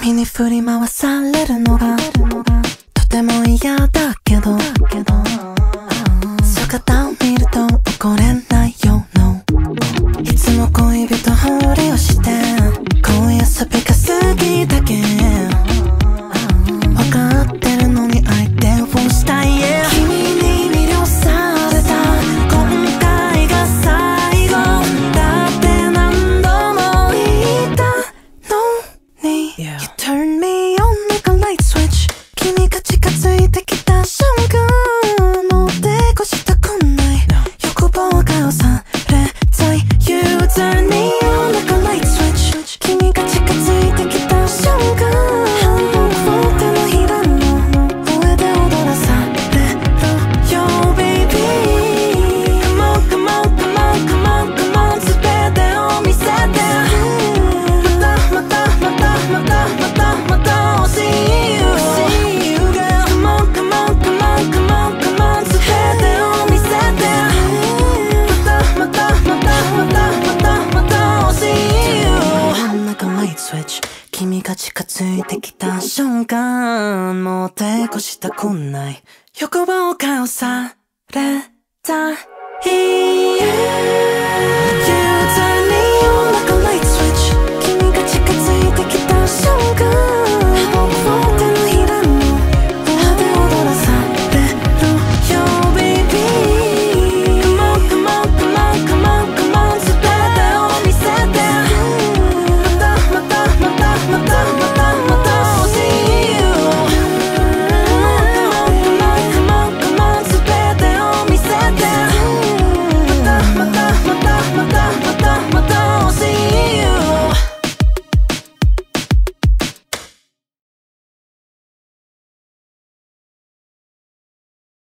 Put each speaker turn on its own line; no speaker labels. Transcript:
君に振り回されるのがとても嫌だけど。姿を You turn me 君が近づいてきた瞬間もう抵抗したくない。欲望を顔された日。